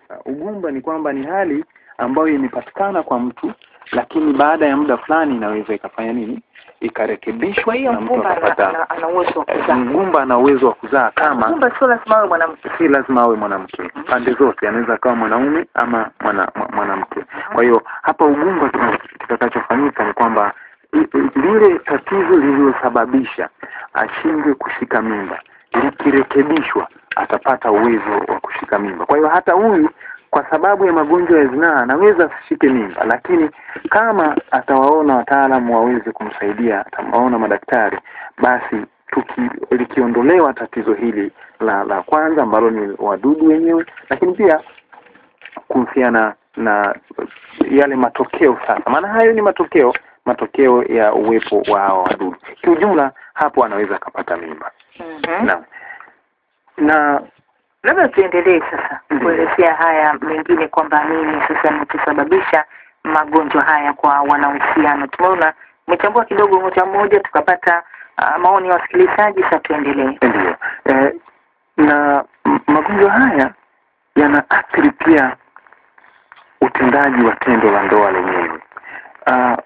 Sasa ugumba ni kwamba ni hali ambayo imepatikana kwa mtu, lakini baada ya muda fulani inaweza ikafanya nini, ikarekebishwa hiyo na mtu mgumba ana- akapata. uwezo wa kuzaa. Mgumba ana uwezo wa kuzaa kama Mgumba sio lazima awe mwanamke. si lazima awe mwanamke, pande zote, anaweza akawa mwanaume ama mwana, mwa- mwanamke. Kwa hiyo hapa ugumba kitakachofanyika ni kwamba lile tatizo lililosababisha ashindwe kushika mimba likirekebishwa, atapata uwezo wa kushika mimba. Kwa hiyo hata huyu kwa sababu ya magonjwa ya zinaa anaweza asishike mimba, lakini kama atawaona wataalamu waweze kumsaidia, atawaona madaktari, basi tuki likiondolewa tatizo hili la la kwanza ambalo ni wadudu wenyewe, lakini pia kuhusiana na yale matokeo sasa, maana hayo ni matokeo matokeo ya uwepo wa hawa wadudu. Kiujumla hapo anaweza akapata mimba. mm -hmm. Naam. Na Labda tuendelee sasa kuelezea haya mengine kwamba nini sasa nikisababisha magonjwa haya kwa wanahusiano. Tumeona umechambua kidogo moja moja, tukapata uh, maoni ya wasikilizaji. Sasa tuendelee. Ndio Eh, na magonjwa haya yanaathiri pia utendaji wa tendo la ndoa lenyewe. Uh,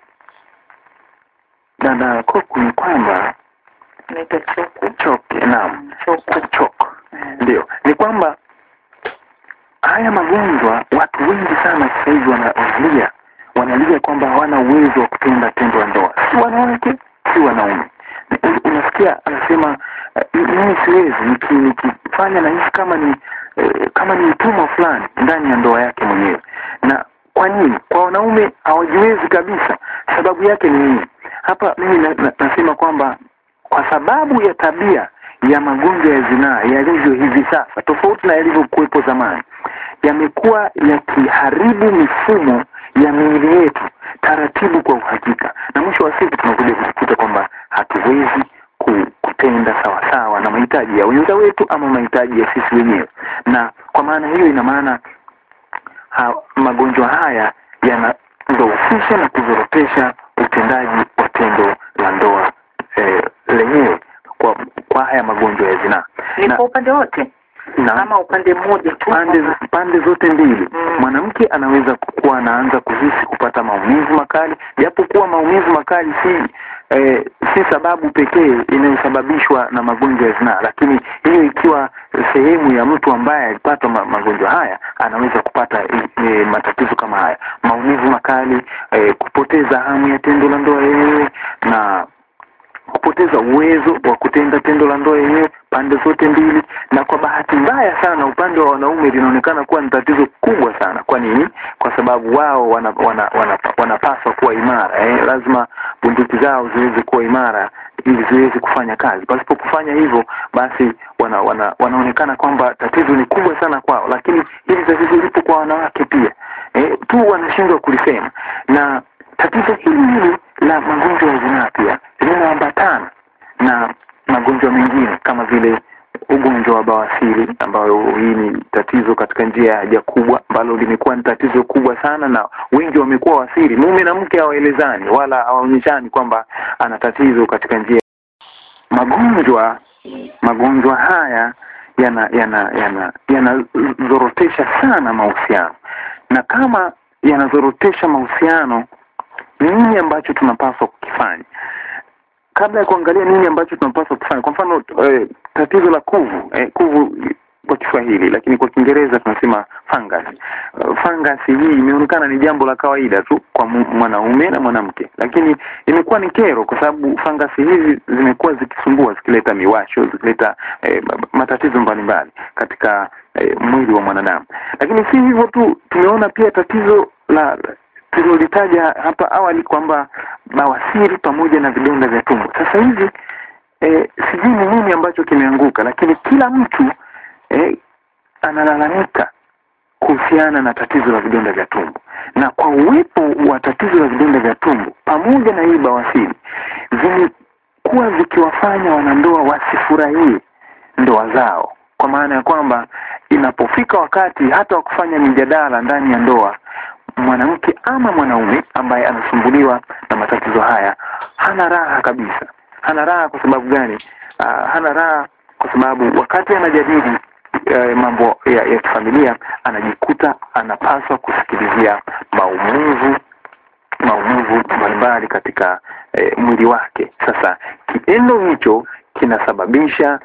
dada Koku ni kwamba naita choku choke, naam, choku. choke, ndio ni kwamba haya magonjwa watu wengi sana sasa hivi wanalia wanalia kwamba hawana uwezo wa kutenda tendo la ndoa, si wanawake si wanaume. Unasikia anasema eh, mimi siwezi, nikifanya nahisi kama ni eh, kama ni mtumwa fulani ndani ya ndoa yake mwenyewe. Na kwa nini? Kwa wanaume hawajiwezi kabisa. Sababu yake ni nini? Hapa mimi na, na, nasema kwamba kwa sababu ya tabia ya magonjwa ya zinaa yalivyo hivi sasa, tofauti na yalivyokuwepo zamani, yamekuwa yakiharibu mifumo ya miili yetu taratibu, kwa uhakika, na mwisho wa siku tunakuja kujikuta kwamba hatuwezi ku- kutenda sawasawa na mahitaji ya wenza wetu ama mahitaji ya sisi wenyewe, na kwa maana hiyo ina maana ha, magonjwa haya yanadhoofisha na kuzorotesha utendaji wa tendo la ndoa eh, lenyewe kwa haya magonjwa ya zinaa Ni kwa upande wote na ama upande mmoja tu? pande pande zote mbili Mm. mwanamke anaweza kuwa anaanza kuhisi kupata maumivu makali japo kuwa maumivu makali si eh, si sababu pekee inayosababishwa na magonjwa ya zinaa lakini hiyo ikiwa sehemu ya mtu ambaye alipata ma, magonjwa haya anaweza kupata eh, matatizo kama haya maumivu makali eh, kupoteza hamu ya tendo la ndoa yenyewe na kupoteza uwezo wa kutenda tendo la ndoa yenyewe pande zote mbili, na kwa bahati mbaya sana upande wa wanaume linaonekana kuwa ni tatizo kubwa sana. Kwa nini? Kwa sababu wao wanapaswa wana, wana, wana, wanapaswa kuwa imara eh, lazima bunduki zao ziweze kuwa imara ili ziweze kufanya kazi. Pasipo kufanya hivyo, basi wana, wana, wanaonekana kwamba tatizo ni kubwa sana kwao, lakini hili tatizo lipo kwa wanawake pia eh, tu wanashindwa kulisema na tatizo hili hili la magonjwa ya zinaa pia linaambatana na magonjwa mengine kama vile ugonjwa wa bawasiri ambayo hii ni tatizo katika njia ya haja kubwa ambalo limekuwa ni tatizo kubwa sana na wengi wamekuwa wasiri. Mume na mke hawaelezani wala hawaonyeshani kwamba ana tatizo katika njia. Magonjwa magonjwa haya yana yana yana yanazorotesha sana mahusiano. Na kama yanazorotesha mahusiano nini ambacho tunapaswa kukifanya kabla ya kuangalia nini ambacho tunapaswa kufanya kwa mfano eh, tatizo la kuvu eh, kuvu kwa Kiswahili lakini kwa Kiingereza tunasema fungus. Uh, fungus hii imeonekana ni jambo la kawaida tu kwa mwanaume na mwanamke, lakini imekuwa ni kero kwa sababu fungus hizi zimekuwa zikisumbua, zikileta miwasho, zikileta eh, matatizo mbalimbali katika eh, mwili wa mwanadamu. Lakini si hivyo tu, tumeona pia tatizo la tulilolitaja hapa awali kwamba bawasiri pamoja na vidonda vya tumbo. Sasa hivi e, sijui ni nini ambacho kimeanguka, lakini kila mtu e, analalamika kuhusiana na tatizo la vidonda vya tumbo, na kwa uwepo wa tatizo la vidonda vya tumbo pamoja na hii bawasiri zimekuwa zikiwafanya wanandoa wasifurahie ndoa zao, kwa maana ya kwamba inapofika wakati hata wa kufanya mijadala ndani ya ndoa mwanamke ama mwanaume ambaye anasumbuliwa na matatizo haya hana raha kabisa. Hana raha kwa sababu gani? Uh, hana raha kwa sababu wakati anajadili uh, mambo ya, ya kifamilia anajikuta anapaswa kusikilizia maumivu maumivu mbalimbali katika eh, mwili wake. Sasa kitendo hicho kinasababisha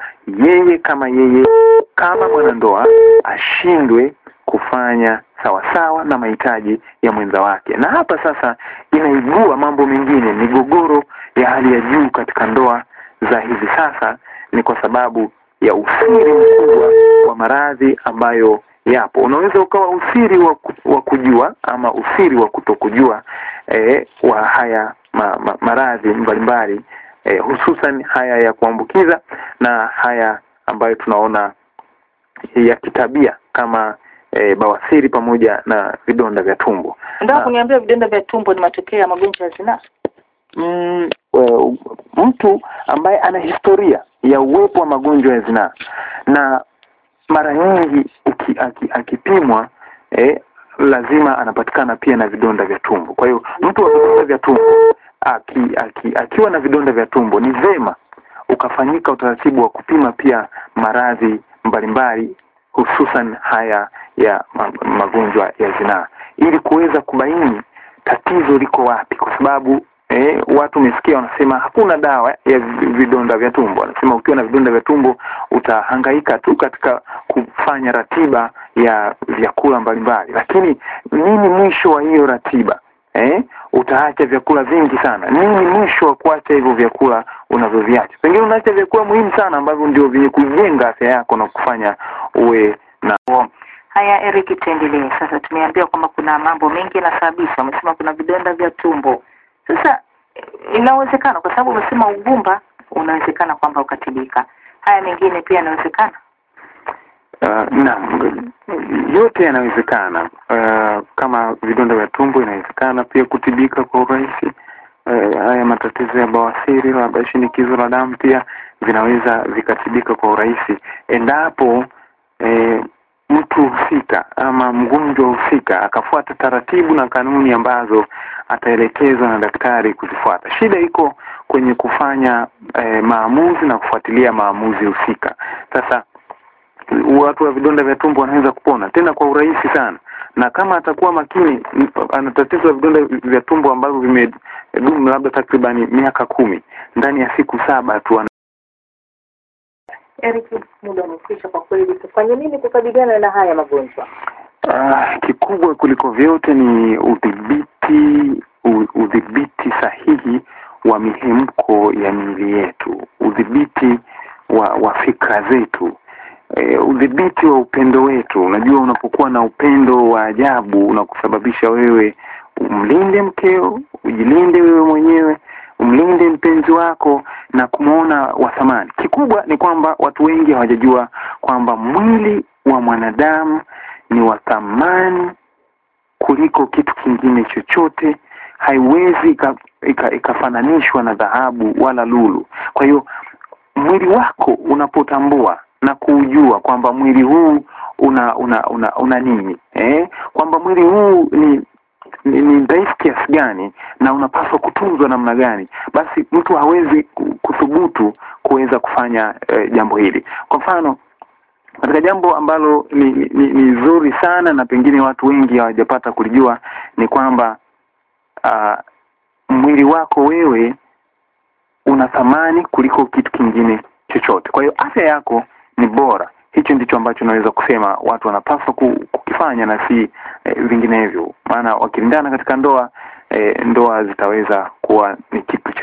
yeye kama yeye kama mwanandoa ashindwe kufanya sawasawa na mahitaji ya mwenza wake, na hapa sasa inaibua mambo mengine, migogoro ya hali ya juu katika ndoa za hivi sasa. Ni kwa sababu ya usiri mkubwa wa maradhi ambayo yapo. Unaweza ukawa usiri wa, wa kujua ama usiri wa kutokujua eh, wa haya ma, ma, maradhi mbalimbali eh, hususan haya ya kuambukiza na haya ambayo tunaona ya kitabia kama eh, bawasiri pamoja na vidonda vya tumbo. Ndio kuniambia vidonda vya tumbo ni matokeo ya magonjwa ya zinaa. mm, uh, mtu ambaye ana historia ya uwepo wa magonjwa ya zinaa na mara nyingi akipimwa eh, lazima anapatikana pia na vidonda vya tumbo. Kwa hiyo mtu wa vidonda vya tumbo aki, aki, akiwa na vidonda vya tumbo ni vema ukafanyika utaratibu wa kupima pia maradhi mbalimbali hususan haya ya magonjwa ya zinaa ili kuweza kubaini tatizo liko wapi, kwa sababu eh, watu umesikia wanasema hakuna dawa ya vidonda vya tumbo. Wanasema ukiwa na vidonda vya tumbo utahangaika tu katika kufanya ratiba ya vyakula mbalimbali, lakini nini mwisho wa hiyo ratiba? Eh, utaacha vyakula vingi sana. Nini mwisho wa kuacha hivyo vyakula unavyoviacha? Pengine unaacha vyakula muhimu sana ambavyo ndio vyenye kujenga afya yako na kufanya uwe na Haya, Eric, tuendelee sasa. Tumeambiwa kwamba kuna mambo mengi yanasababisha. Umesema kuna vidonda vya tumbo. Sasa inawezekana, kwa sababu umesema ugumba unawezekana kwamba ukatibika. Haya mengine pia yanawezekana. Uh, naam, yote yanawezekana. Uh, kama vidonda vya tumbo inawezekana pia kutibika kwa urahisi. Uh, haya matatizo ya bawasiri, labda shinikizo la damu pia vinaweza vikatibika kwa urahisi endapo eh, mtu husika ama mgonjwa husika akafuata taratibu na kanuni ambazo ataelekezwa na daktari kuzifuata. Shida iko kwenye kufanya eh, maamuzi na kufuatilia maamuzi husika. Sasa watu wa vidonda vya tumbo wanaweza kupona tena kwa urahisi sana, na kama atakuwa makini, ana tatizo la vidonda vya tumbo ambavyo vimedumu labda takribani miaka kumi, ndani ya siku saba tu ana- Eric, muda umekwisha kwa kweli. Tufanye nini kukabiliana na haya magonjwa? Ah, kikubwa kuliko vyote ni udhibiti udhibiti sahihi wa mihemko ya miili yetu, udhibiti wa, wa fikra zetu e, udhibiti wa upendo wetu. Unajua, unapokuwa na upendo wa ajabu unakusababisha wewe umlinde mkeo, ujilinde wewe mwenyewe, umlinde mpenzi wako na kumwona wa thamani. Kikubwa ni kwamba watu wengi hawajajua kwamba mwili wa mwanadamu ni wa thamani kuliko kitu kingine chochote, haiwezi ika- ika- ikafananishwa na dhahabu wala lulu. Kwa hiyo mwili wako unapotambua na kuujua kwamba mwili huu una una una, una nini eh? kwamba mwili huu ni ni, dhaifu kiasi gani na unapaswa kutunzwa namna gani, basi mtu hawezi kuthubutu kuweza kufanya eh, jambo hili. Kwa mfano katika jambo ambalo ni, ni, ni zuri sana na pengine watu wengi hawajapata kulijua ni kwamba uh, mwili wako wewe una thamani kuliko kitu kingine chochote. Kwa hiyo afya yako ni bora. Hicho ndicho ambacho naweza kusema watu wanapaswa kukifanya na si eh, vinginevyo, maana wakilindana katika ndoa eh, ndoa zitaweza kuwa ni kitu cha